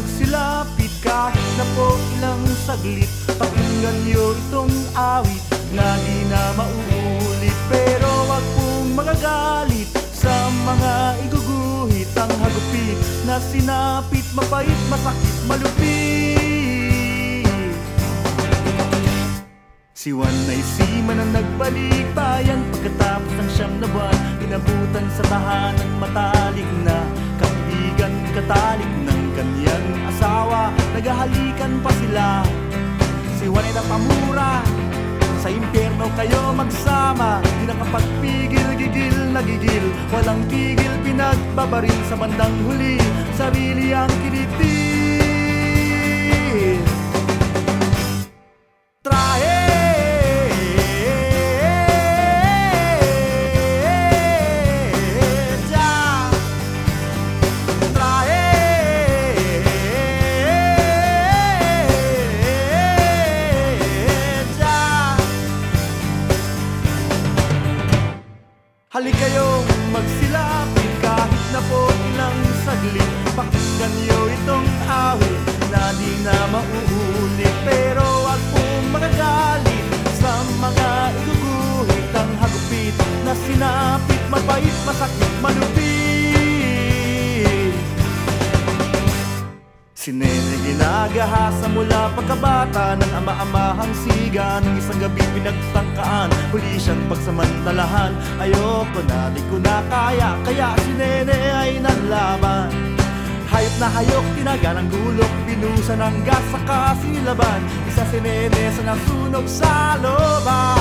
magsilapit kahit na po ilang saglit. Pakinggan niyo itong awit na di na mauulit. Pero wag pong magagalit sa mga iguguhit. Ang hagupit na sinapit, mapait, masakit, malupit. Si Juan ay sima na nagbalik bayan Pagkatapos ng siyam na buwan Inabutan sa tahanan matalik na. Kaibigan katalik Naghahalikan pa sila. Si Juan ay napamura Sa impyerno kayo magsama. Di nakapagpigil, gigil, nagigil Walang tigil, pinagbabaril sa bandang huli. Sarili ang kinitin magsilapit kahit na po ilang saglit. Pakinggan niyo itong awit na di na mauulit. Pero wag pong magagalit sa mga iguguhit Ang hagupit na sinapit, mabait, masakit, malupit Si Nene ginagahasa mula pagkabata ng ama-amahang siga. Ng isang gabi pinagtangkaan, huli siyang pagsamantalahan. Ayoko na, di ko na kaya, kaya si Nene ay nalaban Hayop na hayok, tinaga ng gulok, binusa ng gas sa kasilaban Isa si Nene sa nasunog sa loban